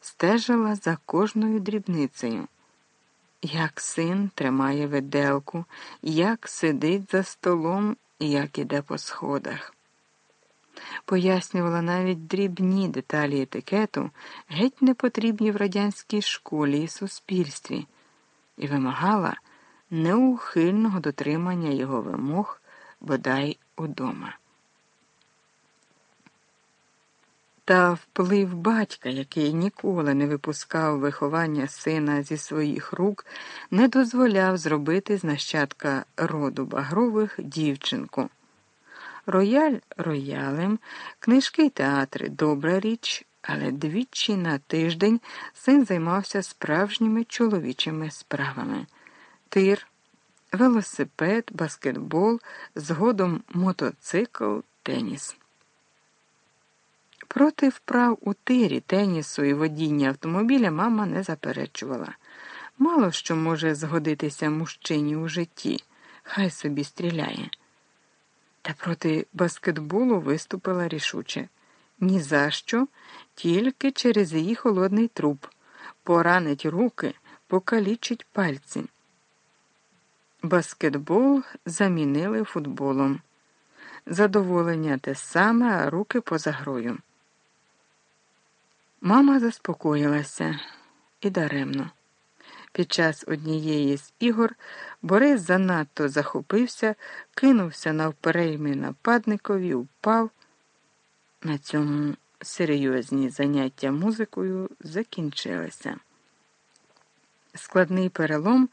стежила за кожною дрібницею. Як син тримає виделку, як сидить за столом, як іде по сходах. Пояснювала навіть дрібні деталі етикету, геть не потрібні в радянській школі і суспільстві, і вимагала неухильного дотримання його вимог бодай удома. Та вплив батька, який ніколи не випускав виховання сина зі своїх рук, не дозволяв зробити з нащадка роду багрових дівчинку. Рояль роялем, книжки й театри добра річ, але двічі на тиждень син займався справжніми чоловічими справами тир, велосипед, баскетбол, згодом мотоцикл, теніс. Проти вправ у тирі, тенісу і водіння автомобіля мама не заперечувала. Мало що може згодитися мужчині у житті, хай собі стріляє. Та проти баскетболу виступила рішуче ні за що, тільки через її холодний труп, поранить руки, покалічить пальці. Баскетбол замінили футболом. Задоволення те саме, а руки поза грою. Мама заспокоїлася і даремно. Під час однієї з ігор Борис занадто захопився, кинувся навперейми нападникові, упав. На цьому серйозні заняття музикою закінчилися. Складний перелом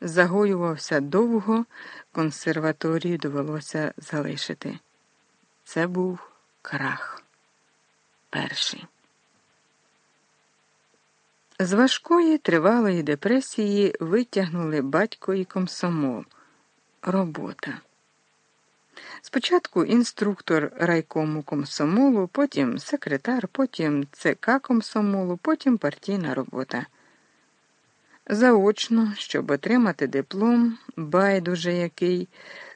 загоювався довго, консерваторію довелося залишити. Це був крах перший. З важкої тривалої депресії витягнули батько і комсомол. Робота. Спочатку інструктор райкому комсомолу, потім секретар, потім ЦК комсомолу, потім партійна робота. Заочно, щоб отримати диплом, байдуже який,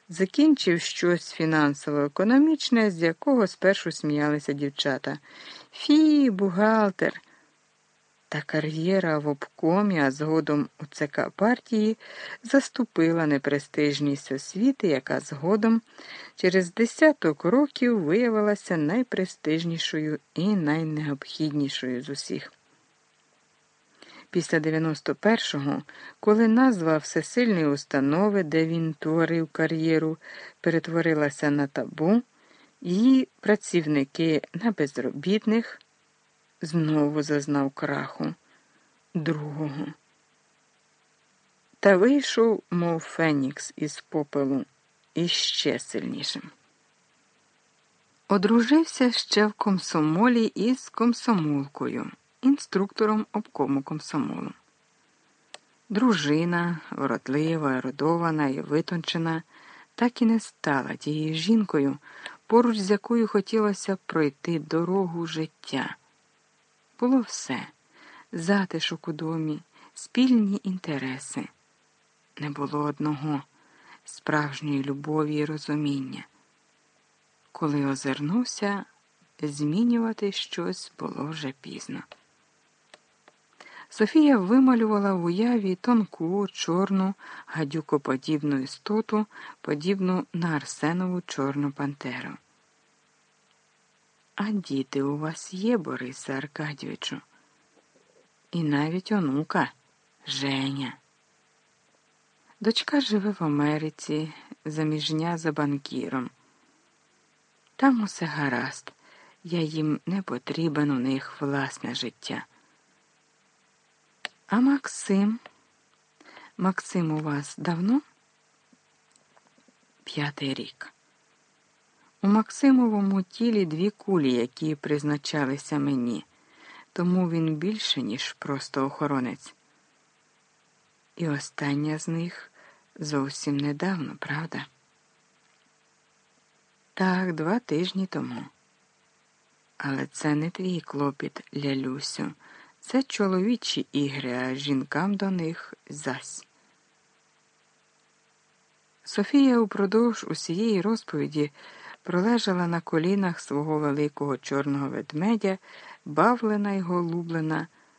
закінчив щось фінансово-економічне, з якого спершу сміялися дівчата. Фі, бухгалтер. Та кар'єра в обкомі, а згодом у ЦК партії заступила непрестижність освіти, яка згодом через десяток років виявилася найпрестижнішою і найнеобхіднішою з усіх. Після 91-го, коли назва всесильної установи, де він творив кар'єру, перетворилася на табу, її працівники на безробітних знову зазнав краху другого. Та вийшов, мов Фенікс із попелу, іще сильнішим. Одружився ще в комсомолі із комсомолкою, інструктором обкому комсомолу. Дружина, вродлива, ерудована і витончена, так і не стала тією жінкою, поруч з якою хотілося пройти дорогу життя. Було все затишок у домі, спільні інтереси. Не було одного справжньої любові і розуміння. Коли озирнувся, змінювати щось було вже пізно. Софія вималювала в уяві тонку, чорну, гадюкоподібну істоту, подібну на Арсенову чорну пантеру. А діти у вас є, Борисе Аркадійовичу? І навіть онука Женя. Дочка живе в Америці, заміжня за банкіром. Там усе гаразд, я їм не потрібен у них власне життя. А Максим? Максим у вас давно? П'ятий рік. У Максимовому тілі дві кулі, які призначалися мені, тому він більше, ніж просто охоронець. І остання з них зовсім недавно, правда? Так, два тижні тому. Але це не твій клопіт, Лялюсю, це чоловічі ігри, а жінкам до них зась. Софія упродовж усієї розповіді пролежала на колінах свого великого чорного ведмедя, бавлена й голублена.